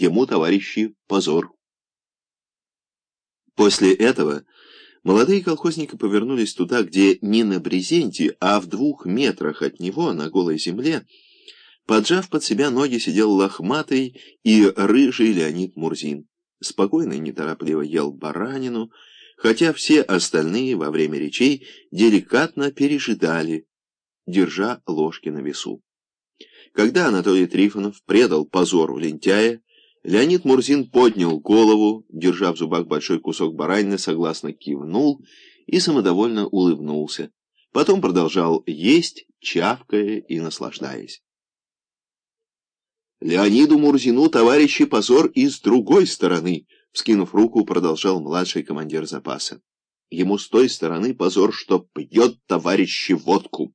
ему, товарищи, позор. После этого молодые колхозники повернулись туда, где не на брезенте, а в двух метрах от него, на голой земле, поджав под себя ноги, сидел лохматый и рыжий Леонид Мурзин. Спокойно и неторопливо ел баранину, хотя все остальные во время речей деликатно пережидали, держа ложки на весу. Когда Анатолий Трифонов предал позору лентяя, Леонид Мурзин поднял голову, держа в зубах большой кусок баранины, согласно кивнул и самодовольно улыбнулся. Потом продолжал есть, чавкая и наслаждаясь. Леониду Мурзину, товарищи, позор и с другой стороны, вскинув руку, продолжал младший командир запаса. Ему с той стороны позор, что пьет товарищи водку.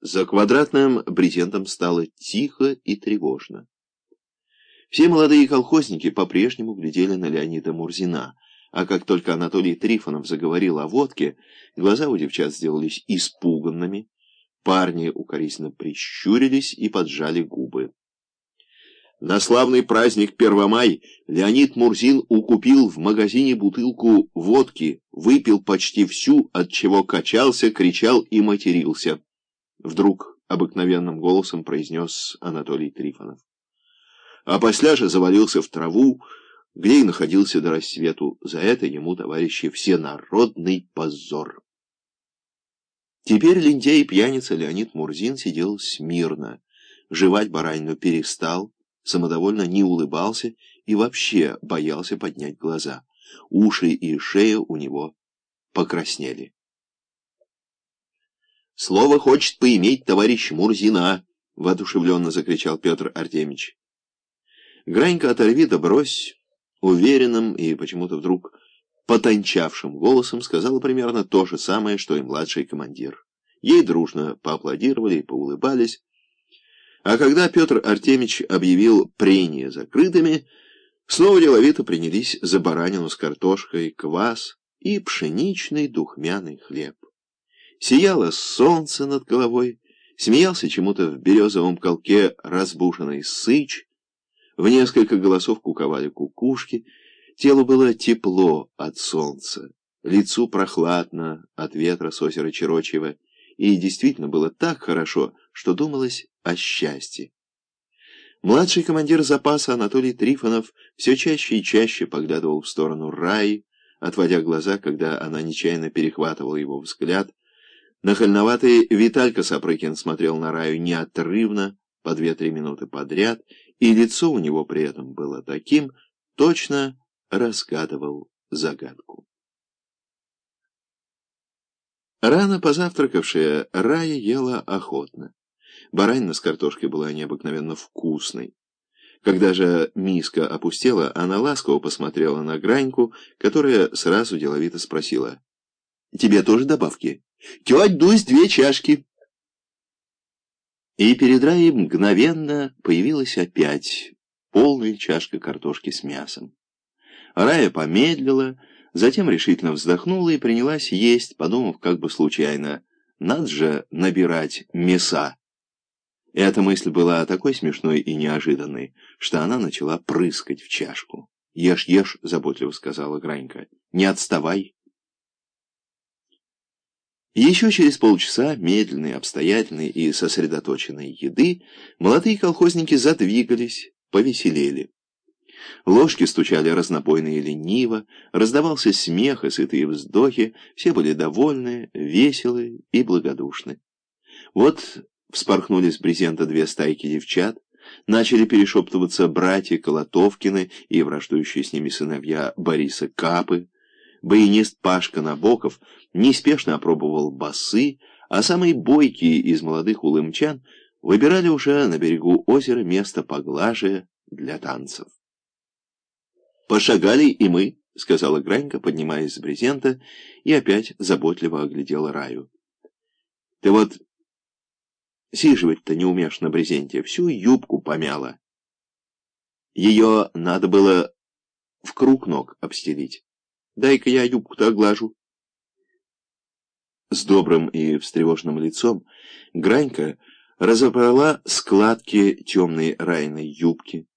За квадратным брезентом стало тихо и тревожно. Все молодые колхозники по-прежнему глядели на Леонида Мурзина, а как только Анатолий Трифонов заговорил о водке, глаза у девчат сделались испуганными, парни укоризненно прищурились и поджали губы. На славный праздник Первомай Леонид Мурзин укупил в магазине бутылку водки, выпил почти всю, от чего качался, кричал и матерился. Вдруг обыкновенным голосом произнес Анатолий Трифонов. А после же завалился в траву, где и находился до рассвету. За это ему, товарищи, всенародный позор. Теперь лентяй и пьяница Леонид Мурзин сидел смирно, жевать баранину перестал, самодовольно не улыбался и вообще боялся поднять глаза. Уши и шея у него покраснели. «Слово хочет поиметь товарищ Мурзина!» — воодушевленно закричал Петр Артемич. Гранька оторви да брось, уверенным и почему-то вдруг потончавшим голосом сказала примерно то же самое, что и младший командир. Ей дружно поаплодировали и поулыбались. А когда Петр Артемич объявил прения закрытыми, снова деловито принялись за баранину с картошкой, квас и пшеничный духмяный хлеб. Сияло солнце над головой, смеялся чему-то в березовом колке разбушенный сыч, в несколько голосов куковали кукушки, телу было тепло от солнца, лицу прохладно от ветра с озера Черочьего, и действительно было так хорошо, что думалось о счастье. Младший командир запаса Анатолий Трифонов все чаще и чаще поглядывал в сторону Раи, отводя глаза, когда она нечаянно перехватывала его взгляд, Нахальноватый Виталька Сапрыкин смотрел на Раю неотрывно, по две-три минуты подряд, и лицо у него при этом было таким, точно разгадывал загадку. Рано позавтракавшая Рая ела охотно. Баранина с картошкой была необыкновенно вкусной. Когда же миска опустела, она ласково посмотрела на Граньку, которая сразу деловито спросила. «Тебе тоже добавки?» «Теть Дусь, две чашки!» И перед Раей мгновенно появилась опять полная чашка картошки с мясом. Рая помедлила, затем решительно вздохнула и принялась есть, подумав как бы случайно, надо же набирать мяса. Эта мысль была такой смешной и неожиданной, что она начала прыскать в чашку. «Ешь, ешь», — заботливо сказала Гранька, — «не отставай». Еще через полчаса медленной, обстоятельной и сосредоточенной еды молодые колхозники задвигались, повеселели. Ложки стучали разнобойно и лениво, раздавался смех и сытые вздохи, все были довольны, веселы и благодушны. Вот вспорхнули с брезента две стайки девчат, начали перешептываться братья Колотовкины и враждующие с ними сыновья Бориса Капы, Баянист Пашка Набоков неспешно опробовал басы, а самые бойкие из молодых улымчан выбирали уже на берегу озера место поглаже для танцев. «Пошагали и мы», — сказала Гранька, поднимаясь с брезента, и опять заботливо оглядела Раю. «Ты вот сиживать-то не умеешь на брезенте, всю юбку помяла. Ее надо было в круг ног обстелить». Дай-ка я юбку-то оглажу. С добрым и встревоженным лицом Гранька разобрала складки темной райной юбки,